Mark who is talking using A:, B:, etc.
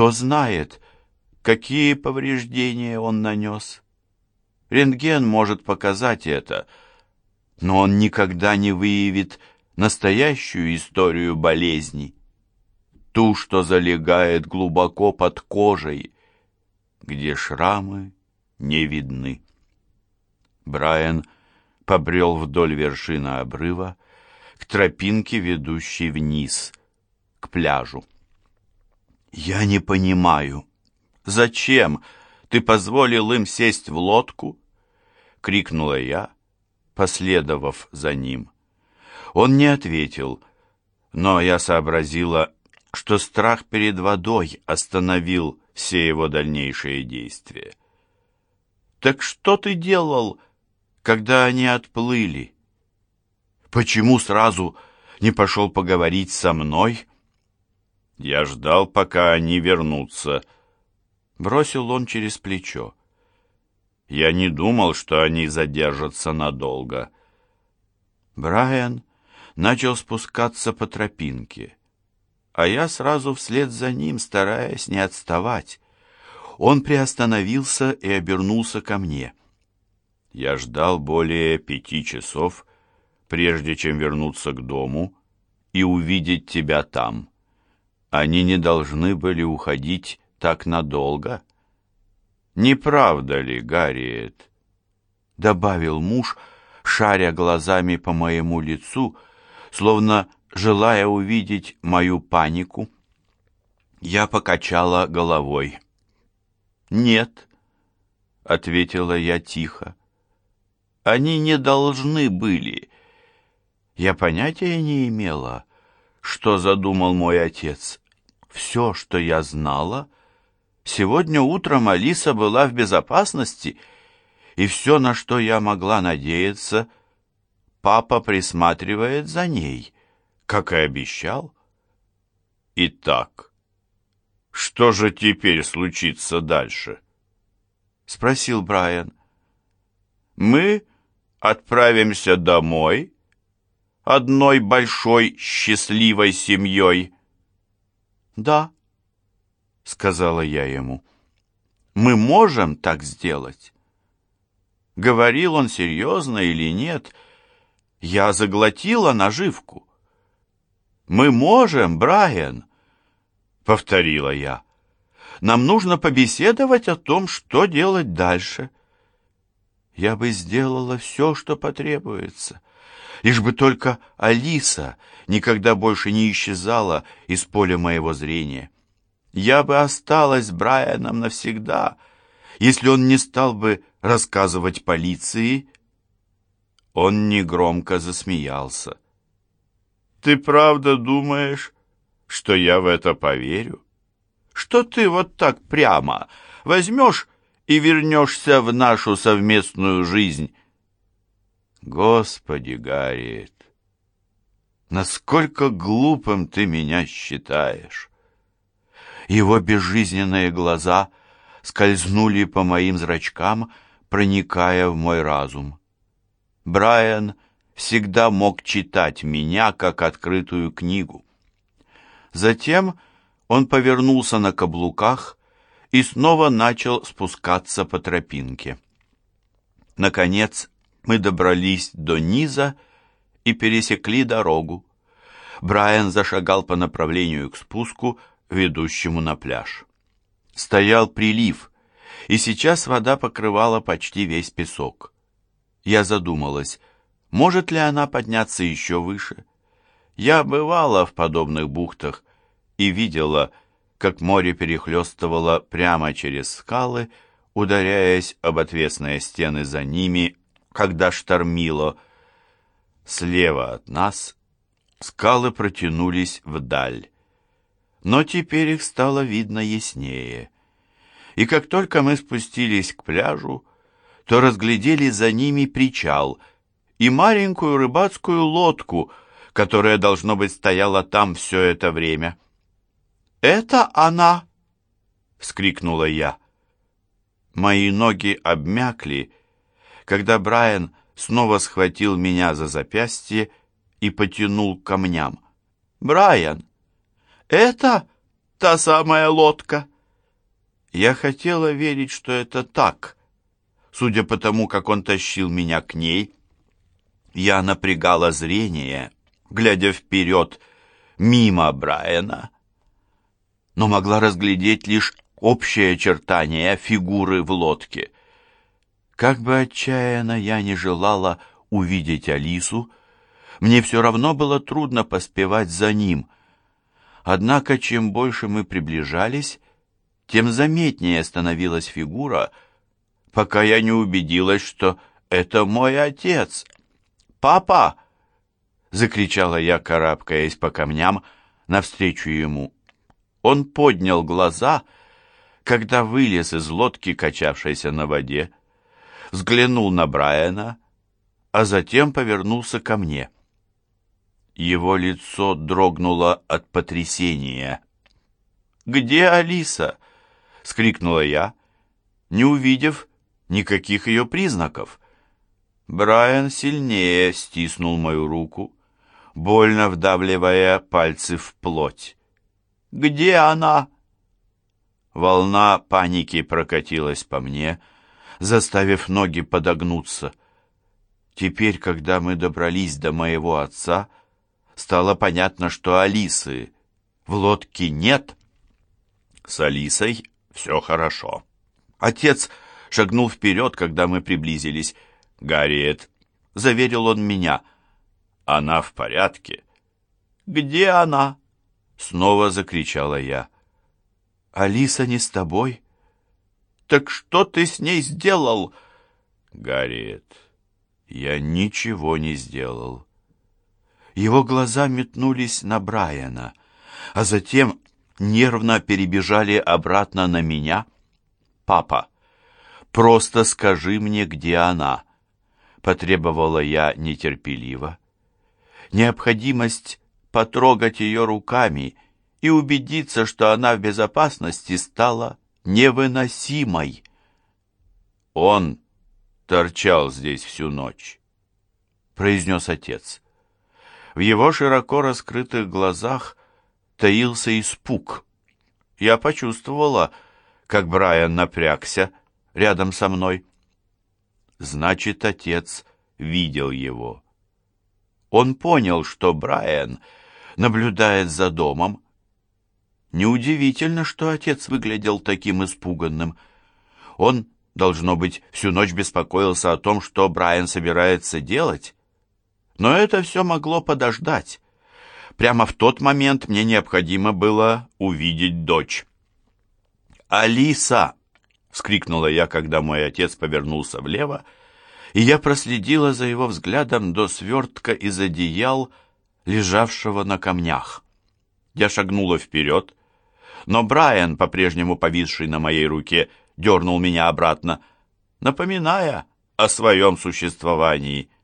A: Кто знает, какие повреждения он нанес. Рентген может показать это, но он никогда не выявит настоящую историю болезни, ту, что залегает глубоко под кожей, где шрамы не видны. Брайан побрел вдоль вершины обрыва к тропинке, ведущей вниз, к пляжу. «Я не понимаю, зачем ты позволил им сесть в лодку?» — крикнула я, последовав за ним. Он не ответил, но я сообразила, что страх перед водой остановил все его дальнейшие действия. «Так что ты делал, когда они отплыли? Почему сразу не пошел поговорить со мной?» Я ждал, пока они вернутся. Бросил он через плечо. Я не думал, что они задержатся надолго. Брайан начал спускаться по тропинке, а я сразу вслед за ним, стараясь не отставать. Он приостановился и обернулся ко мне. Я ждал более пяти часов, прежде чем вернуться к дому и увидеть тебя там. Они не должны были уходить так надолго. Не правда ли, Гарриет? Добавил муж, шаря глазами по моему лицу, словно желая увидеть мою панику. Я покачала головой. «Нет», — ответила я тихо. «Они не должны были. Я понятия не имела, что задумал мой отец. Все, что я знала, сегодня утром Алиса была в безопасности, и все, на что я могла надеяться, папа присматривает за ней, как и обещал. Итак, что же теперь случится дальше? Спросил Брайан. Мы отправимся домой, одной большой счастливой семьей. Да, сказала я ему. Мы можем так сделать. Говорил он серьезно или нет, я заглотила наживку. Мы можем, Брайан, повторила я. Нам нужно побеседовать о том, что делать дальше. Я бы сделала все, что потребуется лишь бы только Алиса никогда больше не исчезала из поля моего зрения. Я бы осталась с Брайаном навсегда, если он не стал бы рассказывать полиции. Он негромко засмеялся. «Ты правда думаешь, что я в это поверю? Что ты вот так прямо возьмешь и вернешься в нашу совместную жизнь?» Господи, Гарриет, насколько глупым ты меня считаешь. Его безжизненные глаза скользнули по моим зрачкам, проникая в мой разум. Брайан всегда мог читать меня, как открытую книгу. Затем он повернулся на каблуках и снова начал спускаться по тропинке. Наконец мы добрались до низа и пересекли дорогу. Брайан зашагал по направлению к спуску, ведущему на пляж. Стоял прилив, и сейчас вода покрывала почти весь песок. Я задумалась, может ли она подняться еще выше. Я бывала в подобных бухтах и видела, как море перехлестывало прямо через скалы, ударяясь об отвесные стены за ними когда штормило. Слева от нас скалы протянулись вдаль. Но теперь их стало видно яснее. И как только мы спустились к пляжу, то разглядели за ними причал и маленькую рыбацкую лодку, которая, должно быть, стояла там все это время. «Это она!» — вскрикнула я. Мои ноги обмякли, когда Брайан снова схватил меня за запястье и потянул к камням. «Брайан, это та самая лодка?» Я хотела верить, что это так. Судя по тому, как он тащил меня к ней, я напрягала зрение, глядя вперед, мимо Брайана, но могла разглядеть лишь общее очертание фигуры в лодке. Как бы отчаянно я не желала увидеть Алису, мне все равно было трудно поспевать за ним. Однако, чем больше мы приближались, тем заметнее становилась фигура, пока я не убедилась, что это мой отец. «Папа!» — закричала я, карабкаясь по камням навстречу ему. Он поднял глаза, когда вылез из лодки, качавшейся на воде, взглянул на Брайана, а затем повернулся ко мне. Его лицо дрогнуло от потрясения. «Где Алиса?» — скрикнула я, не увидев никаких ее признаков. Брайан сильнее стиснул мою руку, больно вдавливая пальцы в плоть. «Где она?» Волна паники прокатилась по мне, заставив ноги подогнуться. Теперь, когда мы добрались до моего отца, стало понятно, что Алисы в лодке нет. С Алисой все хорошо. Отец шагнул вперед, когда мы приблизились. «Гарриет», — заверил он меня, — «она в порядке». «Где она?» — снова закричала я. «Алиса не с тобой?» «Так что ты с ней сделал?» «Гарриет, я ничего не сделал». Его глаза метнулись на Брайана, а затем нервно перебежали обратно на меня. «Папа, просто скажи мне, где она», — потребовала я нетерпеливо. Необходимость потрогать ее руками и убедиться, что она в безопасности, стала невыносимой. «Он торчал здесь всю ночь», — произнес отец. В его широко раскрытых глазах таился испуг. Я почувствовала, как Брайан напрягся рядом со мной. Значит, отец видел его. Он понял, что Брайан наблюдает за домом. Неудивительно, что отец выглядел таким испуганным. Он, должно быть, всю ночь беспокоился о том, что Брайан собирается делать. Но это все могло подождать. Прямо в тот момент мне необходимо было увидеть дочь. «Алиса!» — вскрикнула я, когда мой отец повернулся влево, и я проследила за его взглядом до свертка из одеял, лежавшего на камнях. Я шагнула вперед, но Брайан, по-прежнему повисший на моей руке, дернул меня обратно, напоминая о своем существовании —